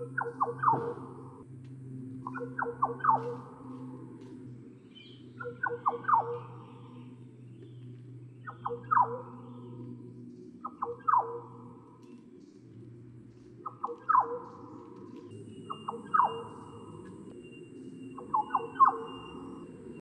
I'm sorry.